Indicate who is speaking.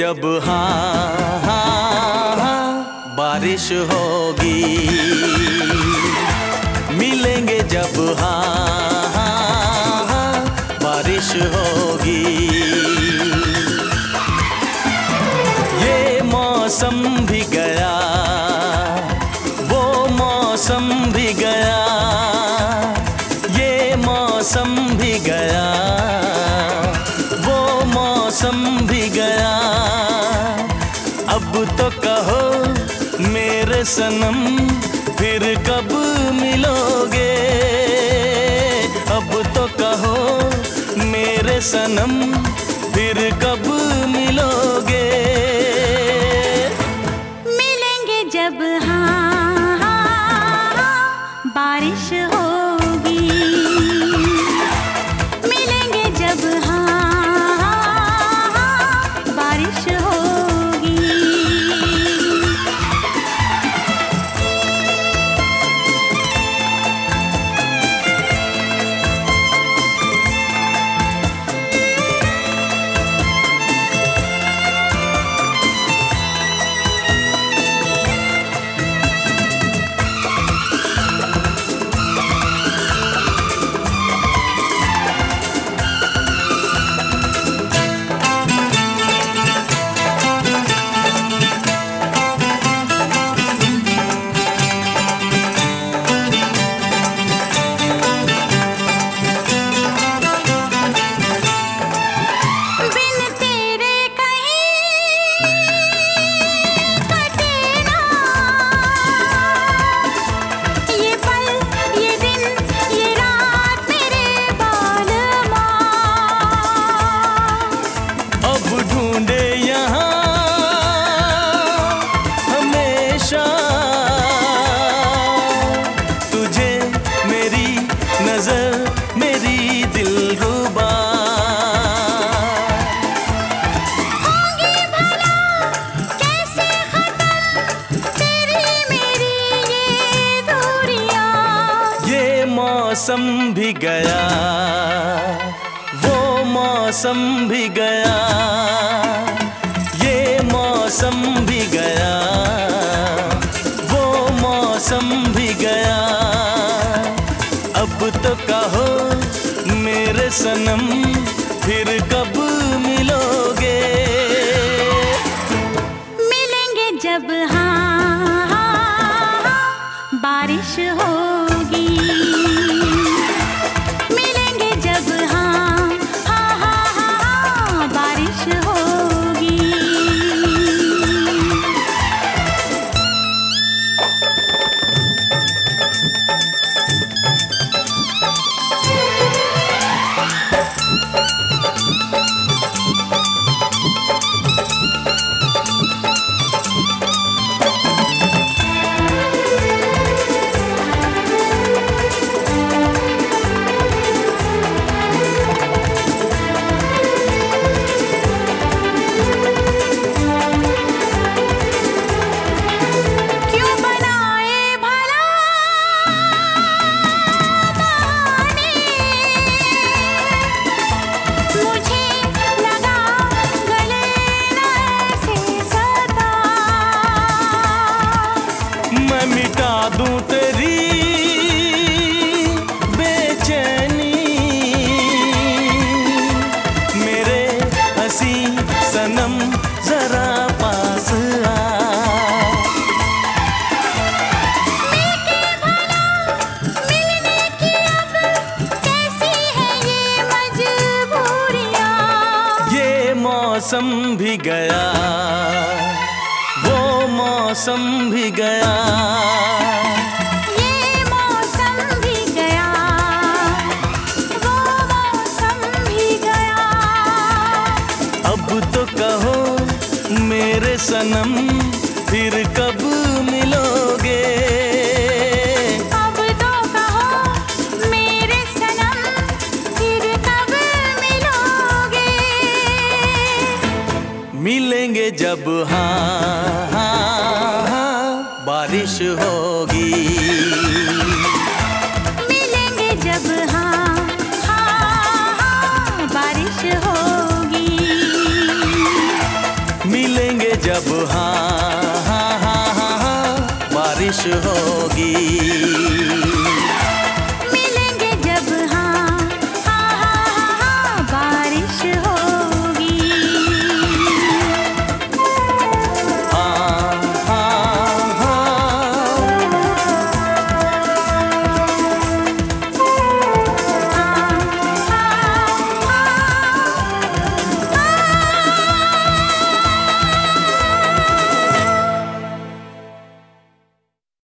Speaker 1: जब हाँ हाँ हाँ बारिश होगी, मिलेंगे जब हाँ हाँ हाँ बारिश होगी। ये मौसम भी गया, वो मौसम भी गया, ये मौसम भी गया, वो मौसम भी गया। सनम फिर कब मिलोगे? अब तो कहो मेरे सनम फिर कब मिलोगे? भी गया, वो मौसम भी गया, ये मौसम भी गया, वो मौसम भी गया। अब तो कहो मेरे सनम, फिर कब मौसम भी गया वो मौसम भी गया।
Speaker 2: ये मौसम भी गया वो मौसम भी गया।
Speaker 1: अब तो कहो मेरे सनम फिर कब मिलोगे?
Speaker 2: मिलेंगे
Speaker 1: जब हाँ, हाँ, हाँ बारिश होगी।
Speaker 2: जब हाँ, हाँ हाँ हाँ हाँ बारिश
Speaker 1: होगी।